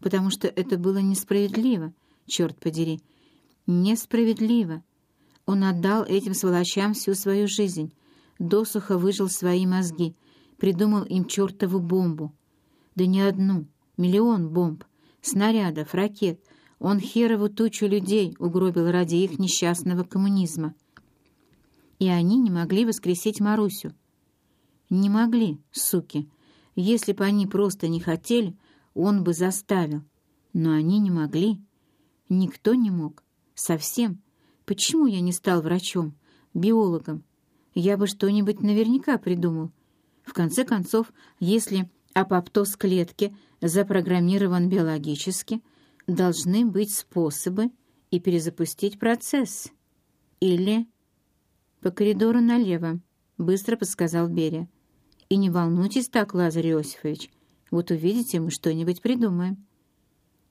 потому что это было несправедливо, черт подери. Несправедливо. Он отдал этим сволочам всю свою жизнь, досуха выжил свои мозги, придумал им чертову бомбу. Да не одну, миллион бомб, снарядов, ракет. Он херову тучу людей угробил ради их несчастного коммунизма. И они не могли воскресить Марусю. Не могли, суки. Если бы они просто не хотели, он бы заставил. Но они не могли. Никто не мог. Совсем. Почему я не стал врачом, биологом? Я бы что-нибудь наверняка придумал. В конце концов, если апоптоз клетки запрограммирован биологически, должны быть способы и перезапустить процесс. Или... «По коридору налево», — быстро подсказал Берия. «И не волнуйтесь так, Лазарь Иосифович. Вот увидите, мы что-нибудь придумаем».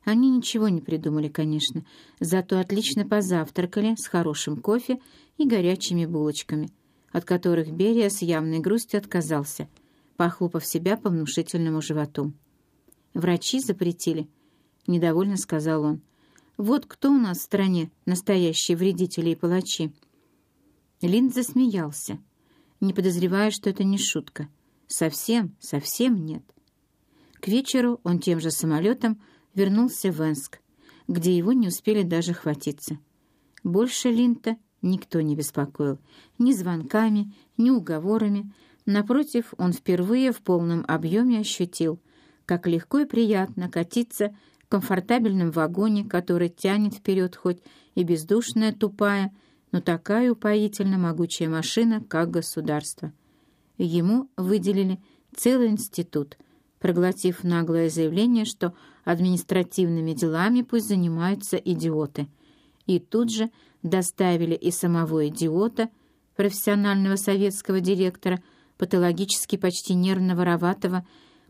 Они ничего не придумали, конечно, зато отлично позавтракали с хорошим кофе и горячими булочками, от которых Берия с явной грустью отказался, похлопав себя по внушительному животу. «Врачи запретили», — недовольно сказал он. «Вот кто у нас в стране настоящие вредители и палачи». Линд засмеялся, не подозревая, что это не шутка. Совсем, совсем нет. К вечеру он тем же самолетом вернулся в Энск, где его не успели даже хватиться. Больше Линта никто не беспокоил, ни звонками, ни уговорами. Напротив, он впервые в полном объеме ощутил, как легко и приятно катиться в комфортабельном вагоне, который тянет вперед хоть и бездушная, тупая, но такая упоительно могучая машина, как государство. Ему выделили целый институт — проглотив наглое заявление, что административными делами пусть занимаются идиоты. И тут же доставили и самого идиота, профессионального советского директора, патологически почти нервно-вороватого,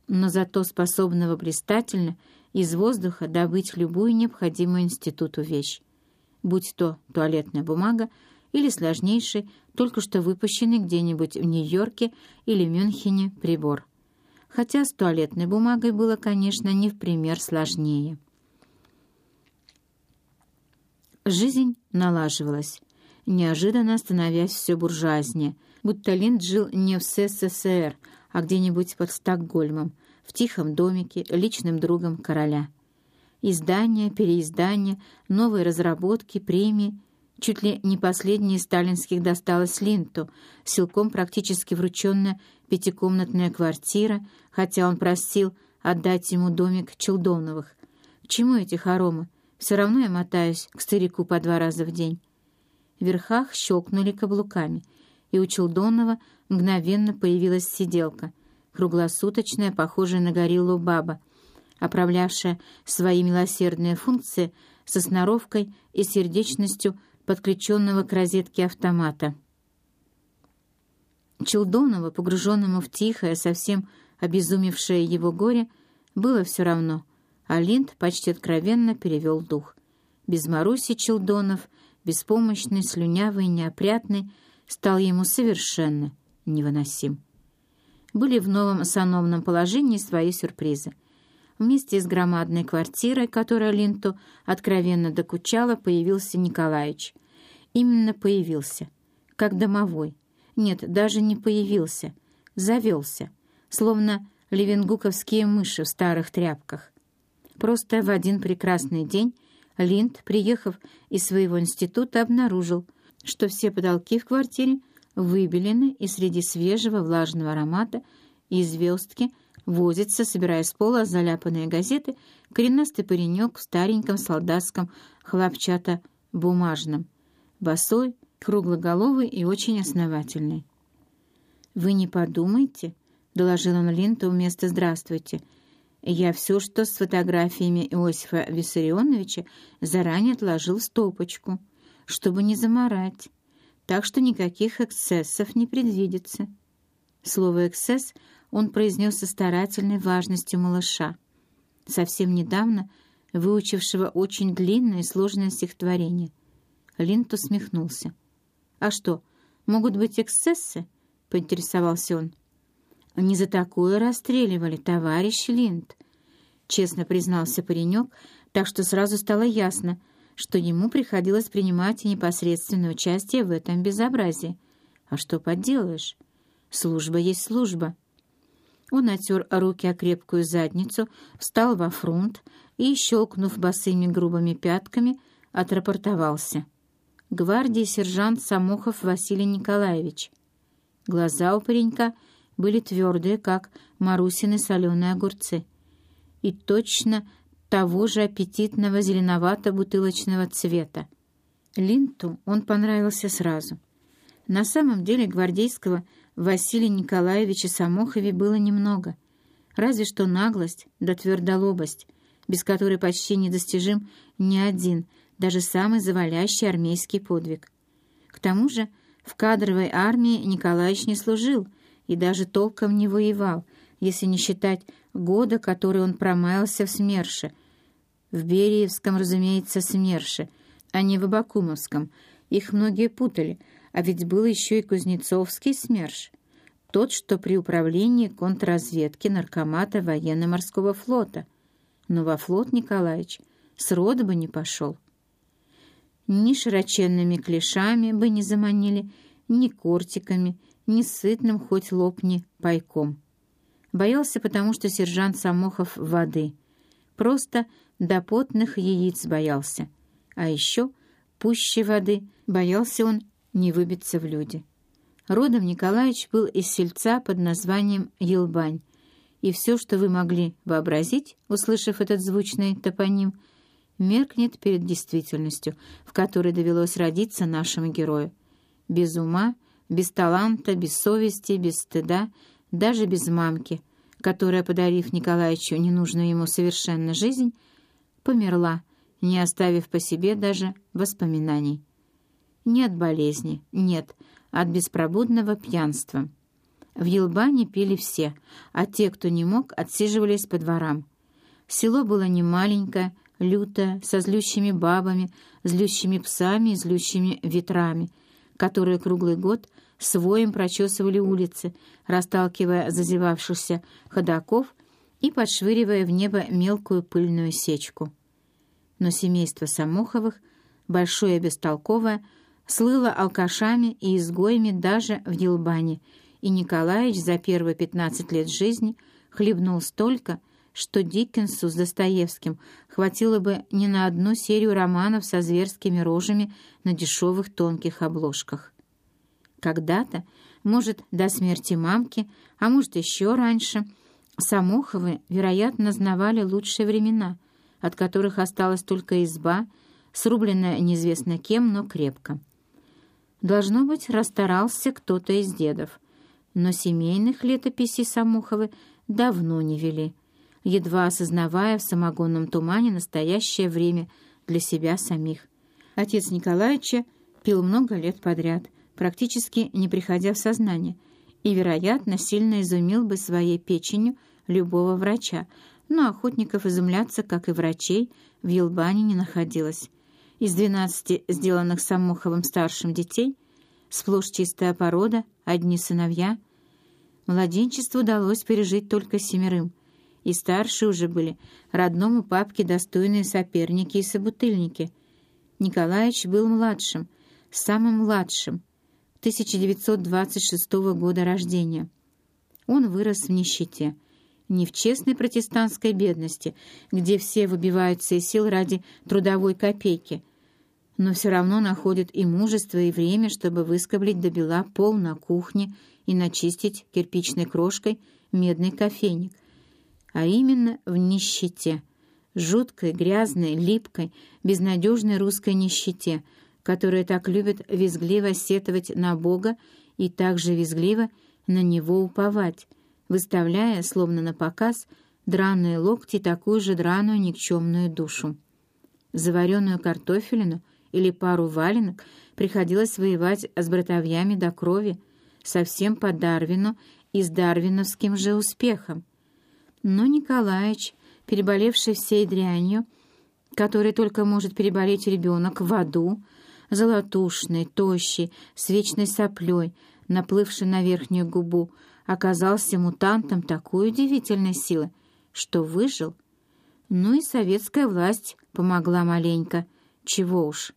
но зато способного блистательно из воздуха добыть любую необходимую институту вещь, будь то туалетная бумага или сложнейший, только что выпущенный где-нибудь в Нью-Йорке или Мюнхене прибор хотя с туалетной бумагой было, конечно, не в пример сложнее. Жизнь налаживалась, неожиданно становясь все буржуазнее, будто Линд жил не в СССР, а где-нибудь под Стокгольмом, в тихом домике, личным другом короля. Издания, переиздания, новые разработки, премии — Чуть ли не последнее сталинских досталось Линту, силком практически врученная пятикомнатная квартира, хотя он просил отдать ему домик Челдоновых. К чему эти хоромы? Все равно я мотаюсь к старику по два раза в день. В верхах щелкнули каблуками, и у Челдонова мгновенно появилась сиделка, круглосуточная, похожая на гориллу баба, оправлявшая свои милосердные функции со сноровкой и сердечностью подключенного к розетке автомата. Челдонова, погруженному в тихое, совсем обезумевшее его горе, было все равно, а Линд почти откровенно перевел дух. Без Маруси Челдонов, беспомощный, слюнявый, неопрятный, стал ему совершенно невыносим. Были в новом сановном положении свои сюрпризы. Вместе с громадной квартирой, которая Линту откровенно докучала, появился Николаевич. Именно появился, как домовой, нет, даже не появился, завелся, словно левенгуковские мыши в старых тряпках. Просто в один прекрасный день Линд, приехав из своего института, обнаружил, что все потолки в квартире выбелены, и среди свежего влажного аромата и звездки возится, собирая с пола заляпанные газеты, коренастый паренек в стареньком солдатском хлопчато-бумажном, босой, круглоголовый и очень основательный. «Вы не подумайте», — доложил он Линту вместо «здравствуйте». «Я все, что с фотографиями Иосифа Виссарионовича, заранее отложил в стопочку, чтобы не заморать, так что никаких эксцессов не предвидится». Слово «эксцесс» он произнес со старательной важностью малыша, совсем недавно выучившего очень длинное и сложное стихотворение. Линд усмехнулся. «А что, могут быть эксцессы?» — поинтересовался он. «Не за такое расстреливали, товарищ Линд. честно признался паренек, так что сразу стало ясно, что ему приходилось принимать непосредственное участие в этом безобразии. А что поделаешь? Служба есть служба. Он отер руки о крепкую задницу, встал во фронт и, щелкнув босыми грубыми пятками, отрапортовался. Гвардии сержант Самохов Василий Николаевич. Глаза у паренька были твердые, как Марусины соленые огурцы. И точно того же аппетитного зеленовато-бутылочного цвета. Линту он понравился сразу. На самом деле гвардейского Василия Николаевича Самохове было немного, разве что наглость да твердолобость, без которой почти недостижим ни один, даже самый завалящий армейский подвиг. К тому же в кадровой армии Николаевич не служил и даже толком не воевал, если не считать года, который он промаялся в СМЕРШе, в Бериевском, разумеется, СМЕРШе, а не в Абакумовском. Их многие путали, а ведь был еще и Кузнецовский СМЕРШ. Тот, что при управлении контрразведки Наркомата военно-морского флота. Но во флот Николаевич сроду бы не пошел. Ни широченными клешами бы не заманили, ни кортиками, ни сытным хоть лопни пайком. Боялся, потому что сержант Самохов воды. Просто до потных яиц боялся. А еще, пуще воды, боялся он не выбиться в люди. Родом Николаевич был из сельца под названием Елбань, и все, что вы могли вообразить, услышав этот звучный топоним, меркнет перед действительностью, в которой довелось родиться нашему герою. Без ума, без таланта, без совести, без стыда, даже без мамки, которая, подарив Николаевичу ненужную ему совершенно жизнь, померла, не оставив по себе даже воспоминаний. Не от болезни, нет, от беспробудного пьянства. В Елбане пили все, а те, кто не мог, отсиживались по дворам. Село было не маленькое, лютое, со злющими бабами, злющими псами и злющими ветрами, которые круглый год своим прочесывали улицы, расталкивая зазевавшихся ходаков и подшвыривая в небо мелкую пыльную сечку но семейство Самоховых, большое и бестолковое, слыло алкашами и изгоями даже в Елбане, и Николаевич за первые пятнадцать лет жизни хлебнул столько, что Диккенсу с Достоевским хватило бы не на одну серию романов со зверскими рожами на дешевых тонких обложках. Когда-то, может, до смерти мамки, а может, еще раньше, Самоховы, вероятно, знавали лучшие времена — от которых осталась только изба, срубленная неизвестно кем, но крепко. Должно быть, расстарался кто-то из дедов, но семейных летописей Самуховы давно не вели, едва осознавая в самогонном тумане настоящее время для себя самих. Отец Николаевича пил много лет подряд, практически не приходя в сознание, и, вероятно, сильно изумил бы своей печенью любого врача, но охотников изумляться, как и врачей, в Елбане не находилось. Из двенадцати сделанных Самоховым-старшим детей сплошь чистая порода, одни сыновья. Младенчество удалось пережить только семерым, и старшие уже были родному папке достойные соперники и собутыльники. Николаевич был младшим, самым младшим, 1926 года рождения. Он вырос в нищете — не в честной протестантской бедности, где все выбиваются из сил ради трудовой копейки, но все равно находят и мужество, и время, чтобы выскоблить до бела пол на кухне и начистить кирпичной крошкой медный кофейник, а именно в нищете, жуткой, грязной, липкой, безнадежной русской нищете, которая так любит визгливо сетовать на Бога и также визгливо на Него уповать, выставляя, словно на показ, драные локти такую же драную никчемную душу. Заваренную картофелину или пару валенок приходилось воевать с братовьями до крови, совсем по Дарвину и с дарвиновским же успехом. Но Николаевич, переболевший всей дрянью, которой только может переболеть ребенок в аду, золотушный, тощий, с вечной соплей, наплывший на верхнюю губу, оказался мутантом такой удивительной силы, что выжил, Ну и советская власть помогла маленько. Чего уж.